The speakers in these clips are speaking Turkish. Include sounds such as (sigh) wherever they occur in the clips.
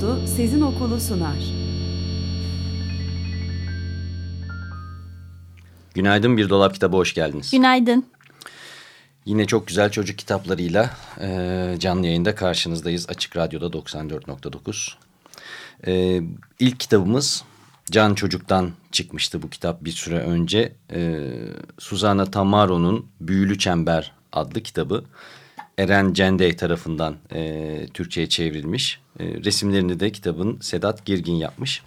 Dostu Sezin Okulu sunar. Günaydın Bir Dolap Kitabı hoş geldiniz. Günaydın. Yine çok güzel çocuk kitaplarıyla e, canlı yayında karşınızdayız. Açık Radyo'da 94.9. E, ilk kitabımız Can Çocuk'tan çıkmıştı bu kitap bir süre önce. E, Suzana Tamaro'nun Büyülü Çember adlı kitabı. Eren Cendey tarafından e, Türkçe'ye çevrilmiş. E, resimlerini de kitabın Sedat Girgin yapmış.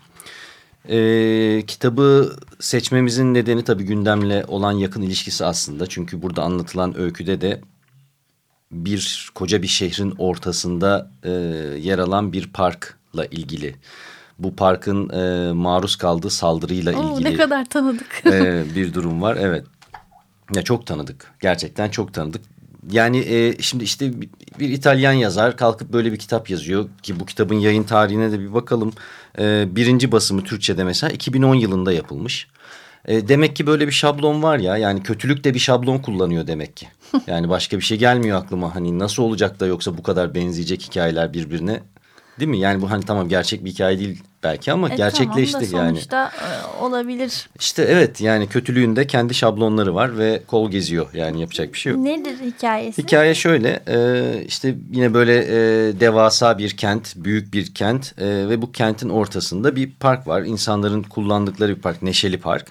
E, kitabı seçmemizin nedeni tabii gündemle olan yakın ilişkisi aslında. Çünkü burada anlatılan öyküde de bir koca bir şehrin ortasında e, yer alan bir parkla ilgili. Bu parkın e, maruz kaldığı saldırıyla Oo, ilgili ne kadar tanıdık. e, bir durum var. Evet. Ya çok tanıdık. Gerçekten çok tanıdık. Yani e, şimdi işte bir, İtalyan yazar kalkıp böyle bir kitap yazıyor ki bu kitabın yayın tarihine de bir bakalım. E, birinci basımı Türkçe'de mesela 2010 yılında yapılmış. E, demek ki böyle bir şablon var ya yani kötülük de bir şablon kullanıyor demek ki. (laughs) Yani başka bir şey gelmiyor aklıma hani nasıl olacak da yoksa bu kadar benzeyecek hikayeler birbirine değil mi? Yani bu hani tamam gerçek bir hikaye değil belki ama E, gerçekleşti tamam da yani. sonuçta e, olabilir. İşte evet yani kötülüğün de kendi şablonları var ve kol geziyor yani yapacak bir şey yok. Nedir hikayesi? Hikaye şöyle e, işte yine böyle e, devasa bir kent, büyük bir kent e, ve bu kentin ortasında bir park var. İnsanların kullandıkları bir park, Neşeli Park.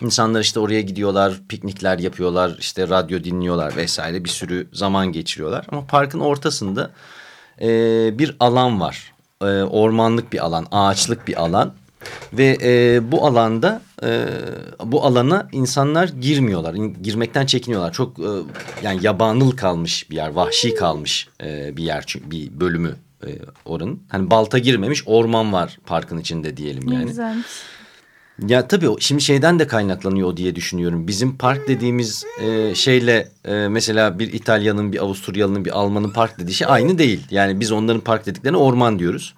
İnsanlar işte oraya gidiyorlar, piknikler yapıyorlar, işte radyo dinliyorlar vesaire bir sürü zaman geçiriyorlar. Ama parkın ortasında e, bir alan var. E, ormanlık bir alan, ağaçlık bir alan. Ve e, bu alanda e, bu alana insanlar girmiyorlar. Girmekten çekiniyorlar. Çok e, yani yabanıl kalmış bir yer, vahşi kalmış e, bir yer bir bölümü e, oranın. Hani balta girmemiş orman var parkın içinde diyelim yani. güzelmiş. Ya tabii şimdi şeyden de kaynaklanıyor diye düşünüyorum. Bizim park dediğimiz e, şeyle e, mesela bir İtalyanın, bir Avusturyalı'nın, bir Alman'ın park dediği şey aynı değil. Yani biz onların park dediklerine orman diyoruz.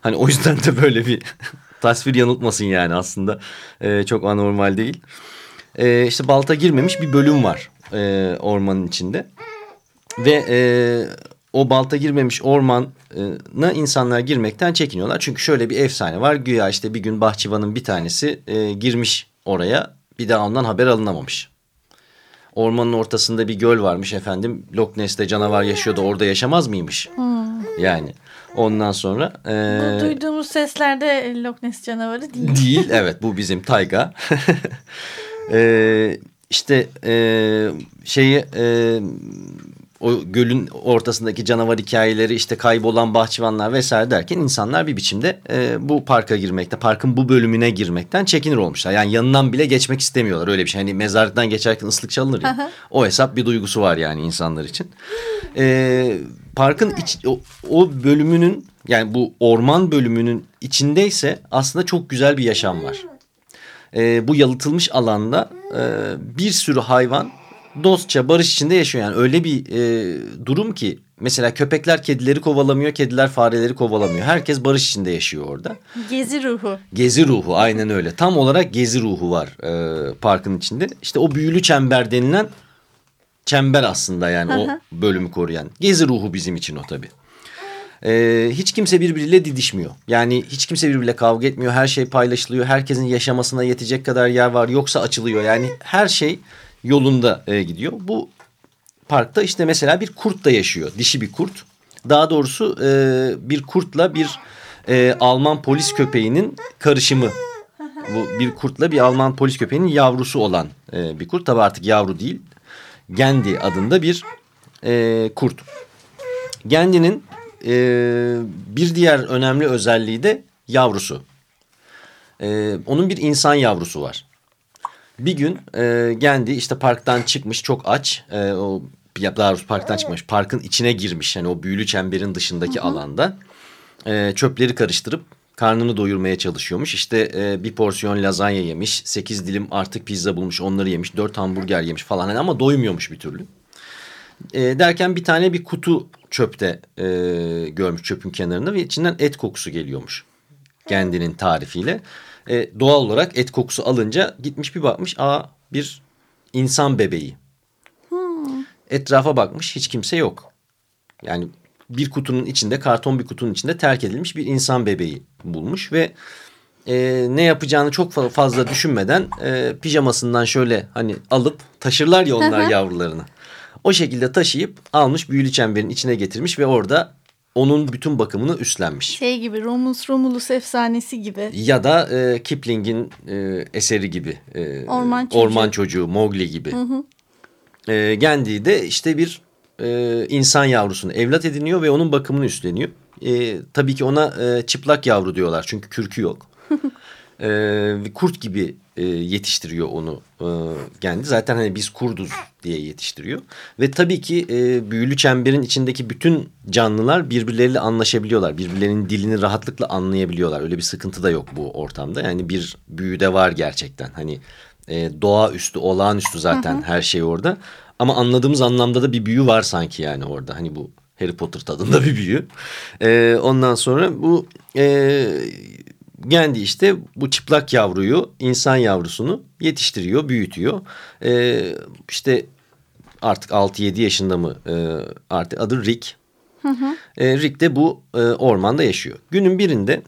Hani o yüzden de böyle bir (laughs) tasvir yanıltmasın yani aslında e, çok anormal değil. E, işte balta girmemiş bir bölüm var e, ormanın içinde. Ve e, o balta girmemiş ormana insanlar girmekten çekiniyorlar. Çünkü şöyle bir efsane var. Güya işte bir gün bahçıvanın bir tanesi e, girmiş oraya. Bir daha ondan haber alınamamış. Ormanın ortasında bir göl varmış efendim. Loch Ness'te canavar yaşıyordu orada yaşamaz mıymış? Yani ondan sonra... e, Bu duyduğumuz seslerde Loch Ness canavarı değil. Değil evet bu bizim tayga. ee, (laughs) işte e, şeyi e, o gölün ortasındaki canavar hikayeleri işte kaybolan bahçıvanlar vesaire derken insanlar bir biçimde e, bu parka girmekte parkın bu bölümüne girmekten çekinir olmuşlar. Yani yanından bile geçmek istemiyorlar öyle bir şey. Hani mezarlıktan geçerken ıslık çalınır ya. o hesap bir duygusu var yani insanlar için. E, parkın iç, o, o bölümünün yani bu orman bölümünün içindeyse aslında çok güzel bir yaşam var. E, bu yalıtılmış alanda e, bir sürü hayvan dostça barış içinde yaşıyor. Yani öyle bir e, durum ki mesela köpekler kedileri kovalamıyor, kediler fareleri kovalamıyor. Herkes barış içinde yaşıyor orada. Gezi ruhu. Gezi ruhu aynen öyle. Tam olarak gezi ruhu var e, parkın içinde. İşte o büyülü çember denilen çember aslında yani o bölümü koruyan. Gezi ruhu bizim için o tabii. E, hiç kimse birbiriyle didişmiyor. Yani hiç kimse birbiriyle kavga etmiyor. Her şey paylaşılıyor. Herkesin yaşamasına yetecek kadar yer var. Yoksa açılıyor. Yani her şey yolunda e, gidiyor. Bu parkta işte mesela bir kurt da yaşıyor. Dişi bir kurt. Daha doğrusu e, bir kurtla bir e, Alman polis köpeğinin karışımı. Bu bir kurtla bir Alman polis köpeğinin yavrusu olan e, bir kurt. Tabi artık yavru değil. Gendi adında bir e, kurt. Gendi'nin e, bir diğer önemli özelliği de yavrusu. E, onun bir insan yavrusu var. Bir gün e, Gendi işte parktan çıkmış çok aç. E, o daha doğrusu parktan çıkmış. Parkın içine girmiş. Yani o büyülü çemberin dışındaki alanda. E, çöpleri karıştırıp karnını doyurmaya çalışıyormuş. İşte e, bir porsiyon lazanya yemiş. Sekiz dilim artık pizza bulmuş. Onları yemiş. Dört hamburger yemiş falan. Yani ama doymuyormuş bir türlü. E, derken bir tane bir kutu çöpte e, görmüş çöpün kenarında ve içinden et kokusu geliyormuş. Kendinin tarifiyle. E, doğal olarak et kokusu alınca gitmiş bir bakmış. Aa bir insan bebeği. Etrafa bakmış hiç kimse yok. Yani bir kutunun içinde karton bir kutunun içinde terk edilmiş bir insan bebeği bulmuş ve e, ne yapacağını çok fa- fazla düşünmeden e, pijamasından şöyle hani alıp taşırlar ya onlar yavrularını. O şekilde taşıyıp almış büyülü çemberin içine getirmiş ve orada onun bütün bakımını üstlenmiş. Şey gibi Romulus Romulus efsanesi gibi. Ya da e, Kipling'in e, eseri gibi. e, Orman Çocuğu. Orman Çocuğu, Mowgli gibi. E, Gandhi de işte bir e, insan yavrusunu evlat ediniyor ve onun bakımını üstleniyor. E, tabii ki ona e, çıplak yavru diyorlar çünkü kürkü yok. (laughs) e, kurt gibi e, yetiştiriyor onu e, Gandhi. Zaten hani biz kurduz diye yetiştiriyor. Ve tabii ki e, büyülü çemberin içindeki bütün canlılar birbirleriyle anlaşabiliyorlar. Birbirlerinin dilini rahatlıkla anlayabiliyorlar. Öyle bir sıkıntı da yok bu ortamda. Yani bir büyü de var gerçekten. Hani e, doğaüstü, olağanüstü zaten her şey orada. Ama anladığımız anlamda da bir büyü var sanki yani orada. Hani bu Harry Potter tadında bir büyü. E, ondan sonra bu e, Gandhi işte bu çıplak yavruyu, insan yavrusunu yetiştiriyor, büyütüyor. E, işte artık 6-7 yaşında mı e, artık adı Rick. E, Rick de bu e, ormanda yaşıyor. Günün birinde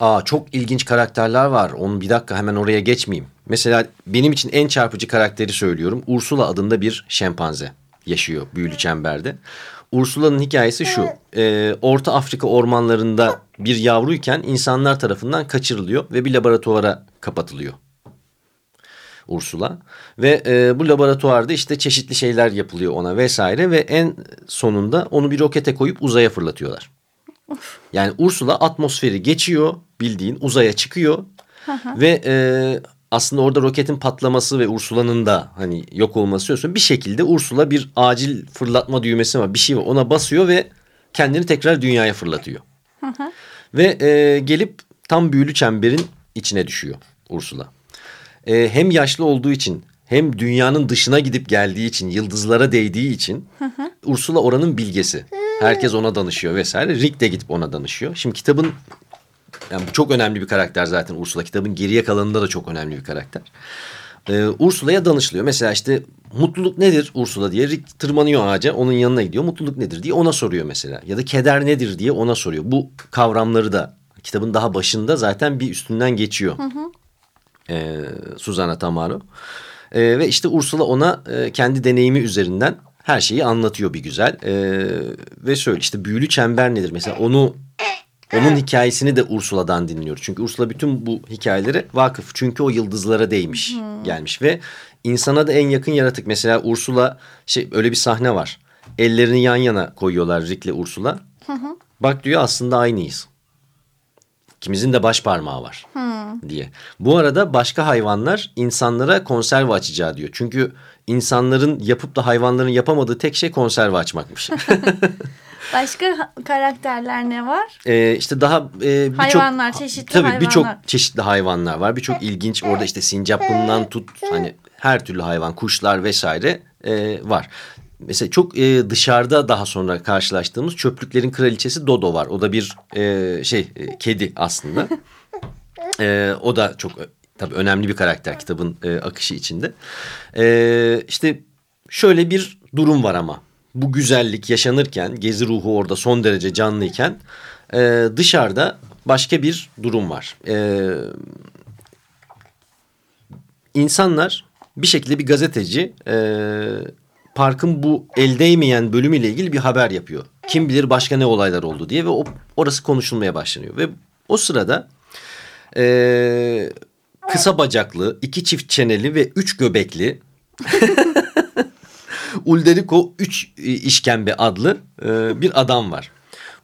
aa çok ilginç karakterler var. Onu bir dakika hemen oraya geçmeyeyim. Mesela benim için en çarpıcı karakteri söylüyorum. Ursula adında bir şempanze yaşıyor büyülü çemberde. Ursula'nın hikayesi şu. E, Orta Afrika ormanlarında bir yavruyken insanlar tarafından kaçırılıyor ve bir laboratuvara kapatılıyor. Ursula ve e, bu laboratuvarda işte çeşitli şeyler yapılıyor ona vesaire ve en sonunda onu bir rokete koyup uzaya fırlatıyorlar. Yani Ursula atmosferi geçiyor bildiğin uzaya çıkıyor ve e, aslında orada roketin patlaması ve Ursula'nın da hani yok olması söz. Bir şekilde Ursula bir acil fırlatma düğmesi var bir şey var ona basıyor ve kendini tekrar dünyaya fırlatıyor. Ve e, gelip tam büyülü çemberin içine düşüyor Ursula. E, hem yaşlı olduğu için hem dünyanın dışına gidip geldiği için yıldızlara değdiği için Ursula oranın bilgesi. Herkes ona danışıyor vesaire. Rick de gidip ona danışıyor. Şimdi kitabın yani bu çok önemli bir karakter zaten Ursula. Kitabın geriye kalanında da çok önemli bir karakter. Ee, Ursula'ya danışılıyor. Mesela işte mutluluk nedir Ursula diye Rick tırmanıyor ağaca onun yanına gidiyor. Mutluluk nedir diye ona soruyor mesela. Ya da keder nedir diye ona soruyor. Bu kavramları da kitabın daha başında zaten bir üstünden geçiyor. Ee, Suzana Tamaro. Ee, ve işte Ursula ona e, kendi deneyimi üzerinden her şeyi anlatıyor bir güzel. Ee, ve söyle işte büyülü çember nedir? Mesela onu onun hikayesini de Ursula'dan dinliyoruz. Çünkü Ursula bütün bu hikayelere vakıf. Çünkü o yıldızlara değmiş, gelmiş ve insana da en yakın yaratık. Mesela Ursula şey öyle bir sahne var. Ellerini yan yana koyuyorlar Rick'le Ursula. Bak diyor aslında aynıyız. İkimizin de baş parmağı var diye. Bu arada başka hayvanlar insanlara konserve açacağı diyor. Çünkü insanların yapıp da hayvanların yapamadığı tek şey konserve açmakmış. (laughs) Başka karakterler ne var? Ee, işte daha e, birçok Hayvanlar, çeşitli tabii hayvanlar. birçok çeşitli hayvanlar var. Birçok ilginç orada işte sincapından tut hani her türlü hayvan, kuşlar vesaire e, var. Mesela çok e, dışarıda daha sonra karşılaştığımız çöplüklerin kraliçesi Dodo var. O da bir e, şey e, kedi aslında. (laughs) E, o da çok ö- tabii önemli bir karakter kitabın e, akışı içinde. E, işte şöyle bir durum var ama. Bu güzellik yaşanırken, gezi ruhu orada son derece canlıyken e, dışarıda başka bir durum var. E, insanlar bir şekilde bir gazeteci e, parkın bu el değmeyen bölümüyle ilgili bir haber yapıyor. Kim bilir başka ne olaylar oldu diye ve o, orası konuşulmaya başlanıyor. Ve o sırada e, kısa bacaklı, iki çift çeneli ve üç göbekli (laughs) Ulderico 3 işkembe adlı e, bir adam var.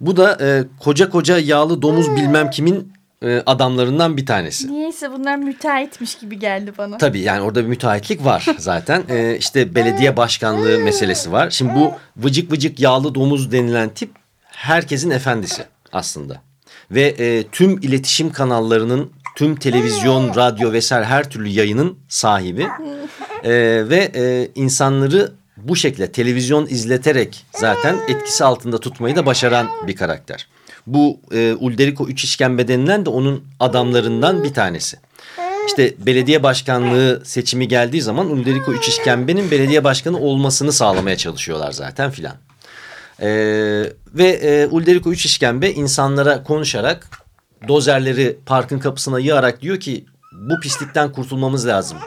Bu da e, koca koca yağlı domuz bilmem kimin e, adamlarından bir tanesi. Niyeyse bunlar müteahhitmiş gibi geldi bana. Tabii yani orada bir müteahhitlik var (laughs) zaten. Ee, işte belediye başkanlığı meselesi var. Şimdi bu vıcık vıcık yağlı domuz denilen tip herkesin efendisi aslında. Ve e, tüm iletişim kanallarının, tüm televizyon, radyo vesaire her türlü yayının sahibi. Ee, (laughs) ve e, insanları bu şekilde televizyon izleterek zaten etkisi altında tutmayı da başaran bir karakter. Bu e, Ulderico Üç İşkembe denilen de onun adamlarından bir tanesi. İşte belediye başkanlığı seçimi geldiği zaman Ulderico Üç İşkembe'nin belediye başkanı olmasını sağlamaya çalışıyorlar zaten filan. Ee, ve e, Ulderico Üç İşkembe insanlara konuşarak dozerleri parkın kapısına yığarak diyor ki bu pislikten kurtulmamız lazım.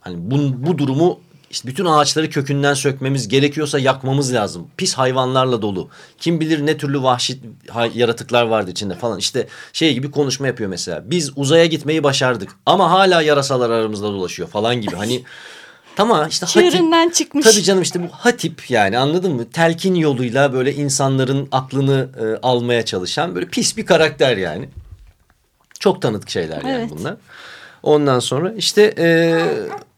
Hani bu, bu durumu işte bütün ağaçları kökünden sökmemiz gerekiyorsa yakmamız lazım. Pis hayvanlarla dolu. Kim bilir ne türlü vahşi yaratıklar vardı içinde falan. İşte şey gibi konuşma yapıyor mesela. Biz uzaya gitmeyi başardık ama hala yarasalar aramızda dolaşıyor falan gibi. Hani tamam işte hatip, Çığırından çıkmış. Tabii canım işte bu hatip yani anladın mı? Telkin yoluyla böyle insanların aklını e, almaya çalışan böyle pis bir karakter yani. Çok tanıdık şeyler yani Evet. bunlar. Ondan sonra işte e,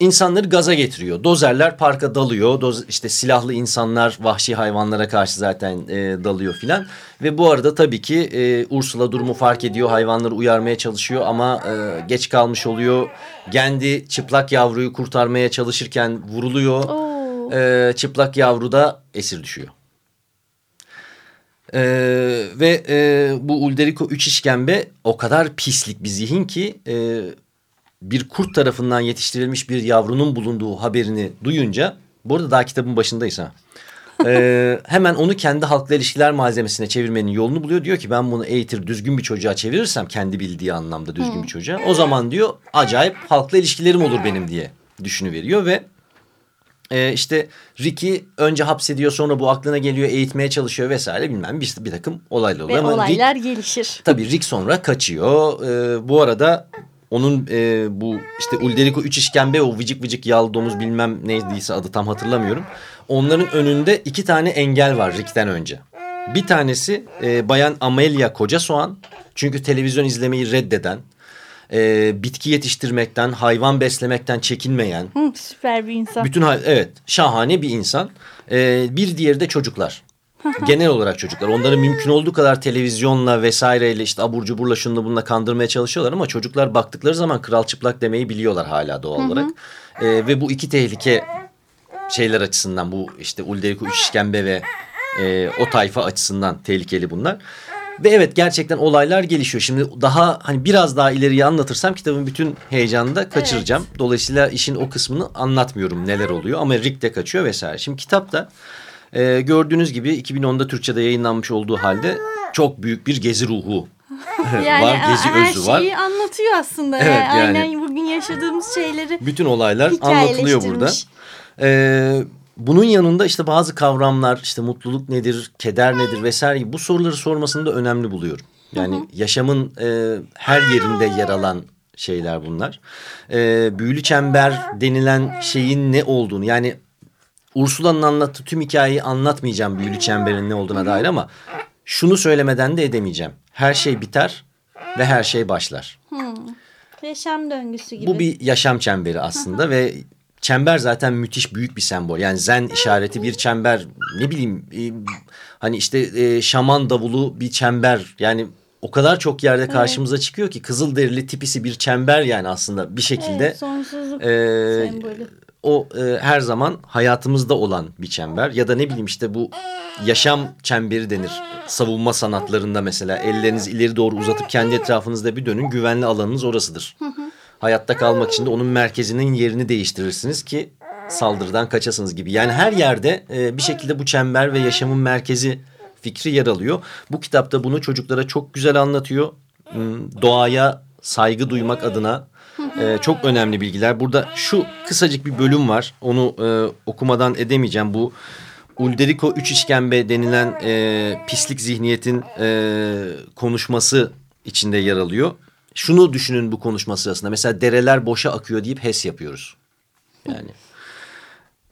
insanları gaza getiriyor. Dozerler parka dalıyor. Doz, işte silahlı insanlar vahşi hayvanlara karşı zaten e, dalıyor filan. Ve bu arada tabii ki e, Ursula durumu fark ediyor. Hayvanları uyarmaya çalışıyor ama e, geç kalmış oluyor. Kendi çıplak yavruyu kurtarmaya çalışırken vuruluyor. Oo. E, çıplak yavru da esir düşüyor. Ee, ve e, bu Ulderico üç işkembe o kadar pislik bir zihin ki e, bir kurt tarafından yetiştirilmiş bir yavrunun bulunduğu haberini duyunca bu arada daha kitabın başındayız ha. Ee, (laughs) hemen onu kendi halkla ilişkiler malzemesine çevirmenin yolunu buluyor. Diyor ki ben bunu eğitir düzgün bir çocuğa çevirirsem kendi bildiği anlamda düzgün bir çocuğa. O zaman diyor acayip halkla ilişkilerim olur benim diye düşünüveriyor ve ee, işte Ricky önce hapsediyor sonra bu aklına geliyor eğitmeye çalışıyor vesaire bilmem bir, bir takım olaylar oluyor. Ve Ama Rick, olaylar gelişir. tabii Rick sonra kaçıyor. Ee, bu arada onun e, bu işte Ulderico üç işkembe o vıcık vıcık yağlı domuz bilmem neydiyse adı tam hatırlamıyorum. Onların önünde iki tane engel var Rick'ten önce. Bir tanesi e, bayan Amelia Koca Soğan. Çünkü televizyon izlemeyi reddeden, e, bitki yetiştirmekten, hayvan beslemekten çekinmeyen, Hı, süper bir insan. bütün evet şahane bir insan. Ee, bir diğeri de çocuklar. Genel olarak çocuklar. Onları mümkün olduğu kadar televizyonla vesaireyle işte abur cuburla şununla bununla kandırmaya çalışıyorlar ama çocuklar baktıkları zaman kral çıplak demeyi biliyorlar hala doğal olarak. Ee, ve bu iki tehlike şeyler açısından bu işte Ulderico Üç İşkembe ve e, o tayfa açısından tehlikeli bunlar. Ve evet gerçekten olaylar gelişiyor. Şimdi daha hani biraz daha ileriye anlatırsam kitabın bütün heyecanını da kaçıracağım. Dolayısıyla işin o kısmını anlatmıyorum neler oluyor ama Rick de kaçıyor vesaire. Şimdi kitapta e, gördüğünüz gibi 2010'da Türkçe'de yayınlanmış olduğu halde çok büyük bir gezi ruhu (laughs) Yani var, gezi her özü var. şeyi anlatıyor aslında. Evet, yani. yani- Aynen bugün yaşadığımız şeyleri Bütün olaylar anlatılıyor burada. Ee, bunun yanında işte bazı kavramlar işte mutluluk nedir, keder nedir vesaire gibi bu soruları sormasını da önemli buluyorum. Yani yaşamın e, her yerinde yer alan şeyler bunlar. E, büyülü çember denilen şeyin ne olduğunu yani Ursula'nın anlattığı tüm hikayeyi anlatmayacağım büyülü çemberin ne olduğuna dair ama şunu söylemeden de edemeyeceğim. Her şey biter ve her şey başlar. Yaşam döngüsü gibi. Bu bir yaşam çemberi aslında ve çember zaten müthiş büyük bir sembol. Yani zen işareti bir çember ne bileyim e, hani işte e, şaman davulu bir çember yani o kadar çok yerde karşımıza çıkıyor ki kızılderili tipisi bir çember yani aslında bir şekilde. Evet, sonsuzluk e, sembolü. O e, her zaman hayatımızda olan bir çember ya da ne bileyim işte bu yaşam çemberi denir. Savunma sanatlarında mesela ellerinizi ileri doğru uzatıp kendi etrafınızda bir dönün güvenli alanınız orasıdır. Hayatta kalmak için de onun merkezinin yerini değiştirirsiniz ki saldırıdan kaçasınız gibi. Yani her yerde e, bir şekilde bu çember ve yaşamın merkezi fikri yer alıyor. Bu kitapta bunu çocuklara çok güzel anlatıyor. Hmm, Doğaya saygı duymak adına e, çok önemli bilgiler. Burada şu kısacık bir bölüm var. Onu e, okumadan edemeyeceğim. Bu Ulderico Üç İşkembe denilen e, pislik zihniyetin e, konuşması içinde yer alıyor. Şunu düşünün bu konuşma sırasında. Mesela dereler boşa akıyor deyip HES yapıyoruz. Yani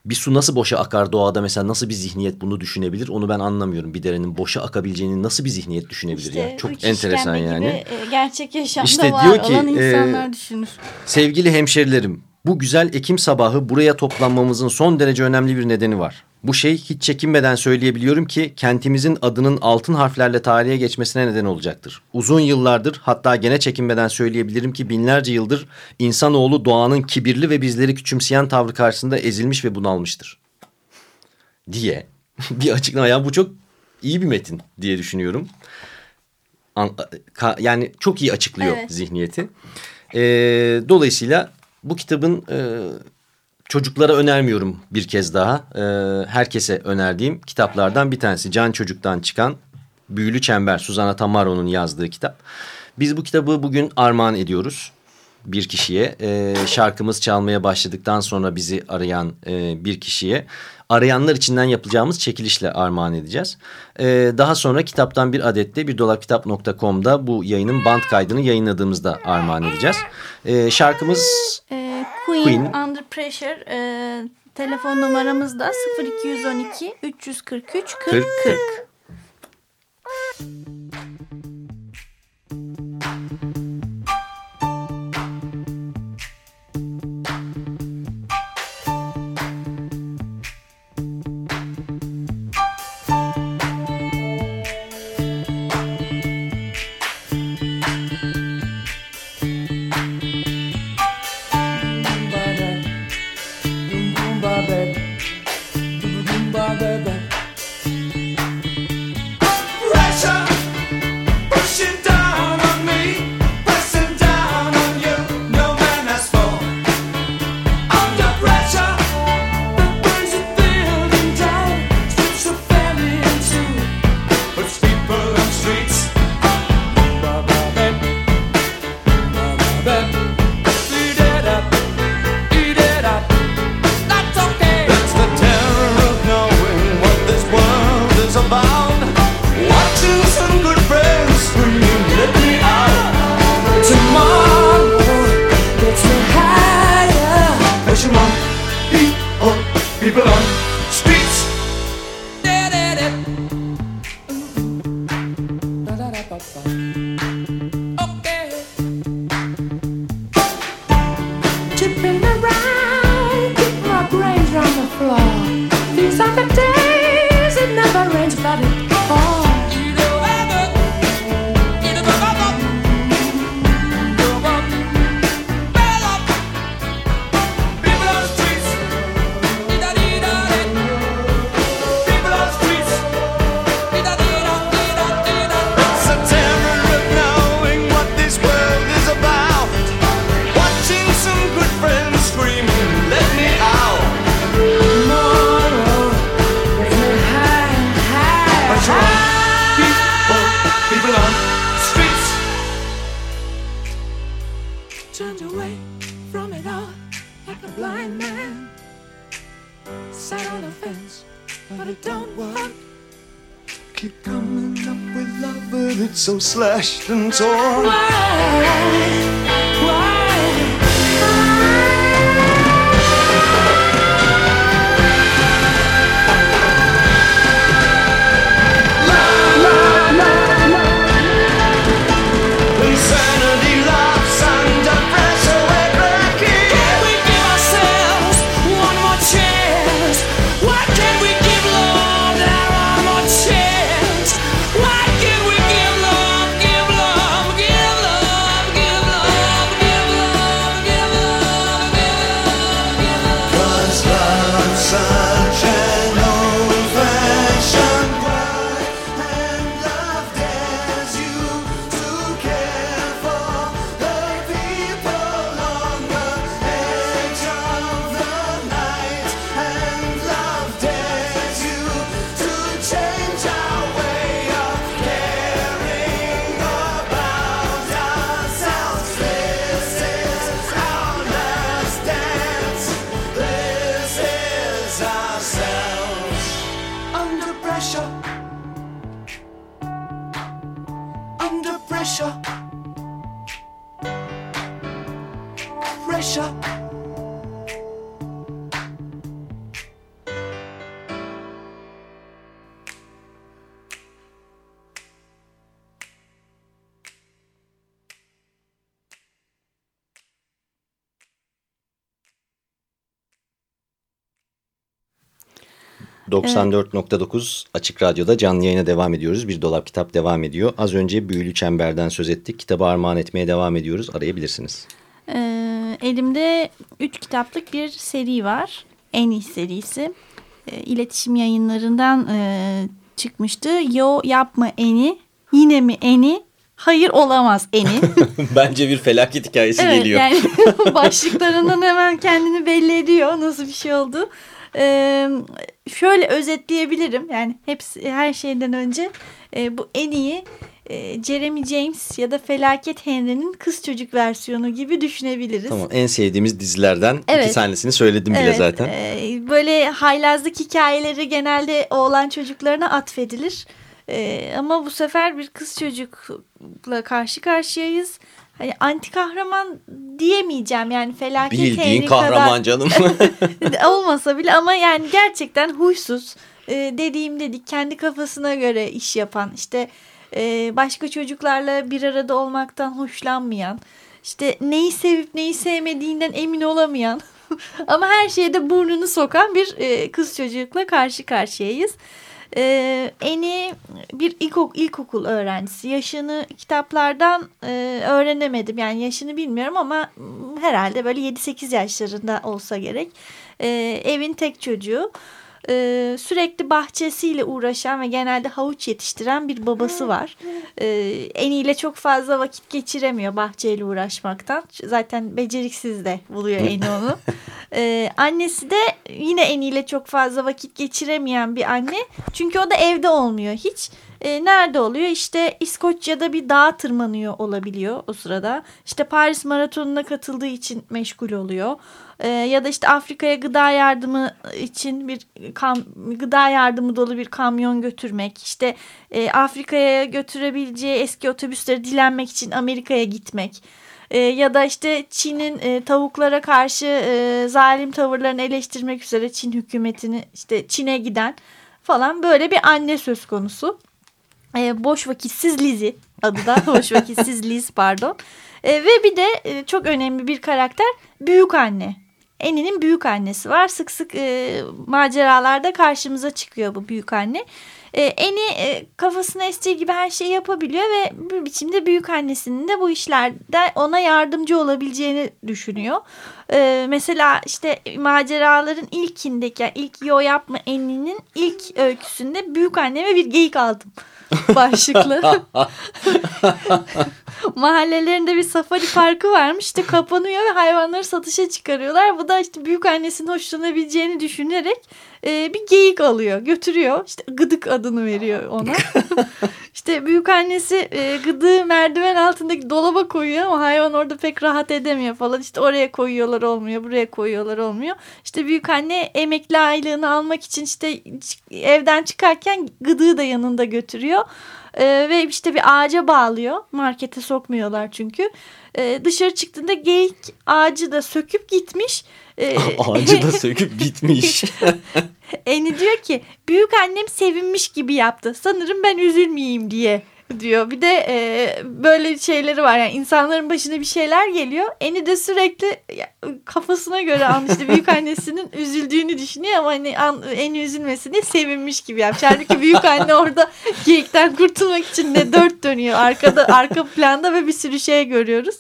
bir su nasıl boşa akar doğada mesela nasıl bir zihniyet bunu düşünebilir onu ben anlamıyorum. Bir derenin boşa akabileceğini nasıl bir zihniyet düşünebilir İşte ya? Çok enteresan yani. Gibi, e, gerçek yaşamda İşte var diyor ki, olan e, insanlar düşünür. Sevgili hemşerilerim, bu güzel Ekim sabahı buraya toplanmamızın son derece önemli bir nedeni var. Bu şey hiç çekinmeden söyleyebiliyorum ki kentimizin adının altın harflerle tarihe geçmesine neden olacaktır. Uzun yıllardır hatta gene çekinmeden söyleyebilirim ki binlerce yıldır insanoğlu doğanın kibirli ve bizleri küçümseyen tavrı karşısında ezilmiş ve bunalmıştır. Diye (laughs) bir açıklama. Yani bu çok iyi bir metin diye düşünüyorum. Yani çok iyi açıklıyor Evet. zihniyeti. Ee, dolayısıyla bu kitabın e, çocuklara önermiyorum bir kez daha. Ee, herkese önerdiğim kitaplardan bir tanesi. Can Çocuk'tan çıkan Büyülü Çember. Suzana Tamaro'nun yazdığı kitap. Biz bu kitabı bugün armağan ediyoruz bir kişiye. Ee, şarkımız çalmaya başladıktan sonra bizi arayan e, bir kişiye. Arayanlar içinden yapacağımız çekilişle armağan edeceğiz. Ee, daha sonra kitaptan bir adette bir dolapkitap.com'da bu yayının band kaydını yayınladığımızda armağan edeceğiz. Ee, şarkımız E, Queen, Queen. Under Pressure e, telefon numaramız da 0212 343 40 40 40. Slashed and torn. Why? Ourselves under pressure. Under pressure. Pressure. 94.9 Açık Radyo'da canlı yayına devam ediyoruz. Bir dolap kitap devam ediyor. Az önce Büyülü Çember'den söz ettik. Kitabı armağan etmeye devam ediyoruz. Arayabilirsiniz. Ee, elimde 3 kitaplık bir seri var. En iyi serisi. Ee, iletişim yayınlarından e, çıkmıştı. Yo yapma Eni. Yine mi Eni? Hayır olamaz Eni. (laughs) Bence bir felaket hikayesi evet yani (laughs) (laughs) başlıklarından hemen kendini belli ediyor. Nasıl bir şey oldu. Ee, şöyle özetleyebilirim. Yani hepsi her şeyden önce e, bu en iyi e, Jeremy James ya da Felaket Henry'nin kız çocuk versiyonu gibi düşünebiliriz. Tamam en sevdiğimiz dizilerden Evet. iki tanesini söyledim bile Evet, zaten. e, böyle haylazlık hikayeleri genelde oğlan çocuklarına atfedilir. E, ama bu sefer bir kız çocukla karşı karşıyayız. Hani anti kahraman diyemeyeceğim yani felaket Bildiğin kahraman kadar canım. (laughs) olmasa bile ama yani gerçekten huysuz e, dediğim dedik kendi kafasına göre iş yapan işte e, başka çocuklarla bir arada olmaktan hoşlanmayan işte neyi sevip neyi sevmediğinden emin olamayan (laughs) ama her şeyde burnunu sokan bir e, kız çocukla karşı karşıyayız. Ee, Eni bir ilkok, ilkokul öğrencisi. Yaşını kitaplardan e, öğrenemedim. Yani yaşını bilmiyorum ama herhalde böyle 7-8 yaşlarında olsa gerek. Ee, evin tek çocuğu. Ee, sürekli bahçesiyle uğraşan ve genelde havuç yetiştiren bir babası var. Ee, Eni ile çok fazla vakit geçiremiyor bahçeyle uğraşmaktan. Zaten beceriksiz de buluyor Eni onu. Ee, annesi de yine Eni ile çok fazla vakit geçiremeyen bir anne. Çünkü o da evde olmuyor hiç. Ee, nerede oluyor? İşte İskoçya'da bir dağa tırmanıyor olabiliyor o sırada. İşte Paris Maratonu'na katıldığı için meşgul oluyor. Ee, ya da işte Afrika'ya gıda yardımı için bir kam gıda yardımı dolu bir kamyon götürmek. İşte e, Afrika'ya götürebileceği eski otobüsleri dilenmek için Amerika'ya gitmek. E, ya da işte Çin'in e, tavuklara karşı e, zalim tavırlarını eleştirmek üzere Çin hükümetini işte Çin'e giden falan böyle bir anne söz konusu. E, boş vakitsiz Lizzie adı da (laughs) boş vakitsiz Liz pardon. E, ve bir de e, çok önemli bir karakter büyük anne. Eni'nin büyük annesi var. Sık sık e, maceralarda karşımıza çıkıyor bu büyük anne. E, Eni e, kafasına estiği gibi her şeyi yapabiliyor ve bir biçimde büyük annesinin de bu işlerde ona yardımcı olabileceğini düşünüyor. E, mesela işte maceraların ilkindeki yani ilk yo yapma Eni'nin ilk öyküsünde büyük anneme bir geyik aldım başlıklı. (laughs) Mahallelerinde bir safari parkı varmış. İşte kapanıyor ve hayvanları satışa çıkarıyorlar. Bu da işte büyük annesinin hoşlanabileceğini düşünerek e, bir geyik alıyor, götürüyor. İşte gıdık adını veriyor ona. (laughs) işte büyük annesi e, gıdığı merdiven altındaki dolaba koyuyor ama hayvan orada pek rahat edemiyor falan. İşte oraya koyuyorlar olmuyor, buraya koyuyorlar olmuyor. İşte büyük anne emekli aylığını almak için işte evden çıkarken gıdığı da yanında götürüyor. Ee, ve işte bir ağaca bağlıyor. Markete sokmuyorlar çünkü. Ee, dışarı çıktığında geyik ağacı da söküp gitmiş. Ee, (laughs) Ağacı da söküp gitmiş. (laughs) Eni diyor ki büyük annem sevinmiş gibi yaptı. Sanırım ben üzülmeyeyim diye (laughs) diyor. Bir de e, böyle şeyleri var. Yani insanların başına bir şeyler geliyor. Eni de sürekli kafasına göre işte büyük annesinin (laughs) üzüldüğünü düşünüyor ama hani an, Eni üzülmesin diye sevinmiş gibi yapmış. Halbuki büyük anne orada (laughs) geyikten kurtulmak için ne dört dönüyor arkada arka planda ve bir sürü şey görüyoruz.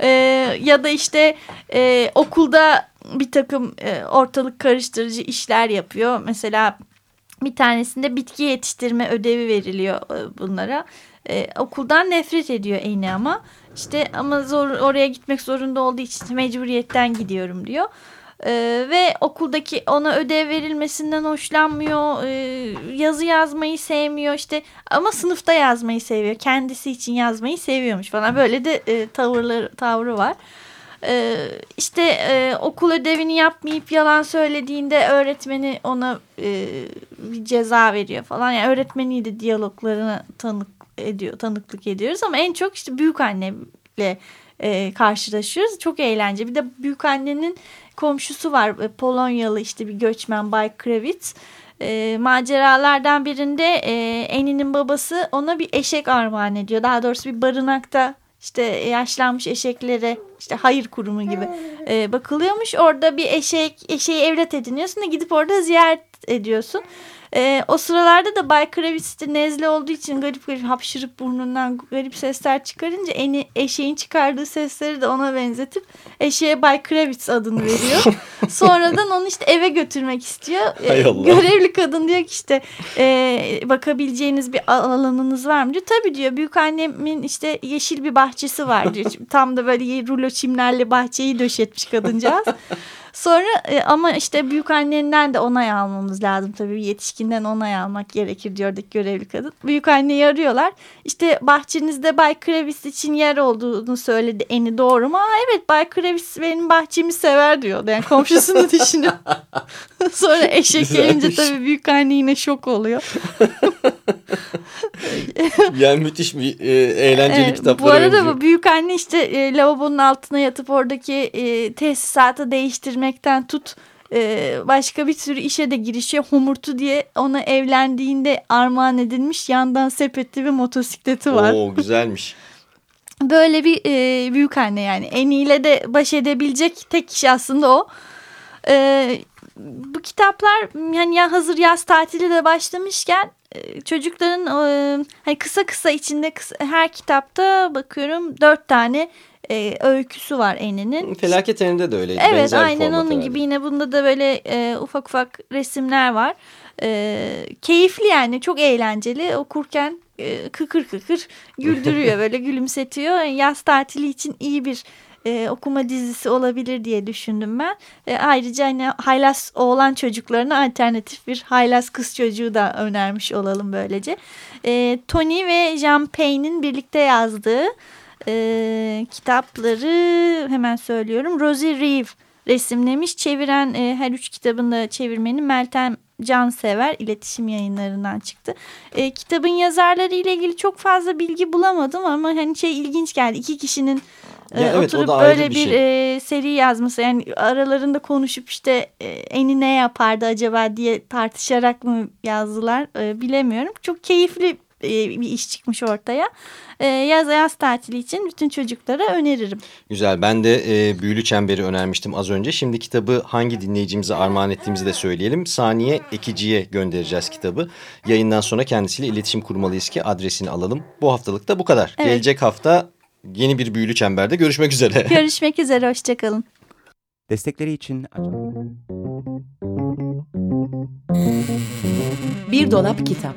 E, ya da işte e, okulda bir takım e, ortalık karıştırıcı işler yapıyor. Mesela bir tanesinde bitki yetiştirme ödevi veriliyor e, bunlara. E, okuldan nefret ediyor Eni ama işte ama zor oraya gitmek zorunda olduğu için mecburiyetten gidiyorum diyor. E, ve okuldaki ona ödev verilmesinden hoşlanmıyor. E, yazı yazmayı sevmiyor işte ama sınıfta yazmayı seviyor. Kendisi için yazmayı seviyormuş falan. Böyle de e, tavırları tavrı var. Ee, işte e, okul ödevini yapmayıp yalan söylediğinde öğretmeni ona e, bir ceza veriyor falan. Yani öğretmeniyle diyaloglarına tanık ediyor, tanıklık ediyoruz ama en çok işte büyük anneyle e, karşılaşıyoruz. Çok eğlence. Bir de büyük annenin komşusu var. E, Polonyalı işte bir göçmen Bay Kravitz. E, maceralardan birinde e, Eni'nin babası ona bir eşek armağan ediyor. Daha doğrusu bir barınakta işte yaşlanmış eşeklere işte hayır kurumu gibi e, bakılıyormuş. Orada bir eşek eşeği evlat ediniyorsun da gidip orada ziyaret ediyorsun. E, o sıralarda da Bay Kravitz nezle olduğu için garip garip hapşırıp burnundan garip sesler çıkarınca eni, eşeğin çıkardığı sesleri de ona benzetip eşeğe Bay Kravitz adını veriyor. (laughs) Sonradan onu işte eve götürmek istiyor. E, Hay Allah. görevli kadın diyor ki işte e, bakabileceğiniz bir alanınız var mı diyor. Tabii diyor büyük annemin işte yeşil bir bahçesi var diyor. (laughs) Tam da böyle rulo çimlerle bahçeyi döşetmiş kadıncağız. Sonra e, ama işte büyük annenden de onay almamız lazım tabii yetişkinden onay almak gerekir diyor oradaki görevli kadın. Büyük anneyi arıyorlar. İşte bahçenizde Bay Kravis için yer olduğunu söyledi. Eni doğru mu? Aa, evet Bay Kravis benim bahçemi sever diyor. Yani komşusunu (laughs) düşünüyor. (laughs) Sonra eşek gelince Güzelmiş. tabii büyük anne yine şok oluyor. (laughs) (laughs) Yani müthiş bir e, eğlenceli Evet, kitaplara Bu arada benziyor. bu büyük anne işte e, lavabonun altına yatıp oradaki e, tesisatı değiştirmekten tut e, başka bir sürü işe de girişiyor. Homurtu diye ona evlendiğinde armağan edilmiş yandan sepetli bir motosikleti var. Oo güzelmiş. (laughs) Böyle bir e, büyük anne yani en iyiyle de baş edebilecek tek kişi aslında o. E, bu kitaplar yani ya hazır yaz tatili de başlamışken çocukların hani kısa kısa içinde kısa, her kitapta bakıyorum dört tane e, öyküsü var Eni'nin. Felaket elinde de öyleydi. Evet Benzer aynen onun herhalde. gibi yine bunda da böyle e, ufak ufak resimler var. E, keyifli yani çok eğlenceli okurken e, kıkır kıkır (laughs) güldürüyor böyle gülümsetiyor. Yaz tatili için iyi bir e, okuma dizisi olabilir diye düşündüm ben. E, ayrıca hani haylaz oğlan çocuklarına alternatif bir haylaz kız çocuğu da önermiş olalım böylece. E, Tony ve Jean Payne'in birlikte yazdığı e, kitapları hemen söylüyorum. Rosie Reeve resimlemiş. Çeviren e, her üç kitabında çevirmeni Meltem Cansever iletişim yayınlarından çıktı. E, kitabın yazarları ile ilgili çok fazla bilgi bulamadım ama hani şey ilginç geldi. İki kişinin e, Ya evet, oturup böyle bir bir, şey. e, seri yazması yani aralarında konuşup işte e, eni ne yapardı acaba diye tartışarak mı yazdılar e, bilemiyorum. Çok keyifli bir iş çıkmış ortaya. E, yaz yaz tatili için bütün çocuklara öneririm. Güzel. Ben de e, Büyülü Çember'i önermiştim az önce. Şimdi kitabı hangi dinleyicimize armağan ettiğimizi de söyleyelim. Saniye Ekici'ye göndereceğiz kitabı. Yayından sonra kendisiyle iletişim kurmalıyız ki adresini alalım. Bu haftalık da bu kadar. Evet. Gelecek hafta yeni bir Büyülü Çember'de görüşmek üzere. (laughs) (laughs) Görüşmek üzere hoşçakalın. Destekleri için Bir dolap kitap.